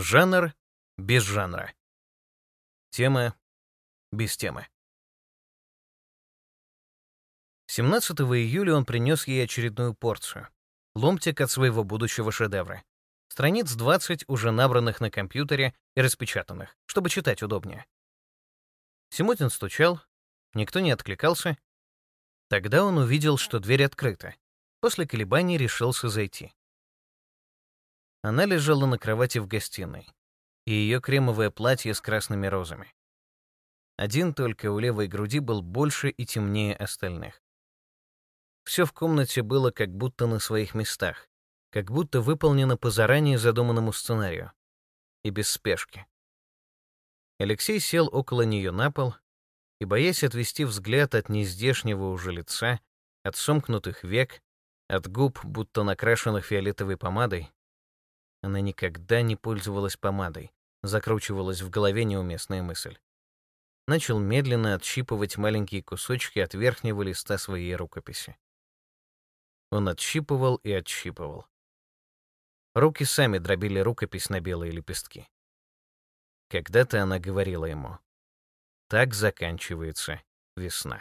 Жанр без жанра. Тема без темы. 17 июля он принес ей очередную порцию. Ломтик от своего будущего шедевра. Страниц 20, уже набранных на компьютере и распечатанных, чтобы читать удобнее. Симутин стучал, никто не откликался. Тогда он увидел, что дверь открыта. После колебаний решился зайти. Она лежала на кровати в гостиной, и ее кремовое платье с красными розами. Один только у левой груди был больше и темнее остальных. Все в комнате было как будто на своих местах, как будто выполнено по заранее задуманному сценарию. И без спешки. Алексей сел около нее на пол и, боясь отвести взгляд от нездешнего уже лица, от сомкнутых век, от губ, будто накрашенных фиолетовой помадой, она никогда не пользовалась помадой. Закручивалась в голове неуместная мысль. Начал медленно отщипывать маленькие кусочки от верхнего листа своей рукописи. Он отщипывал и отщипывал. Руки сами дробили рукопись на белые лепестки. Когда-то она говорила ему, «Так заканчивается весна».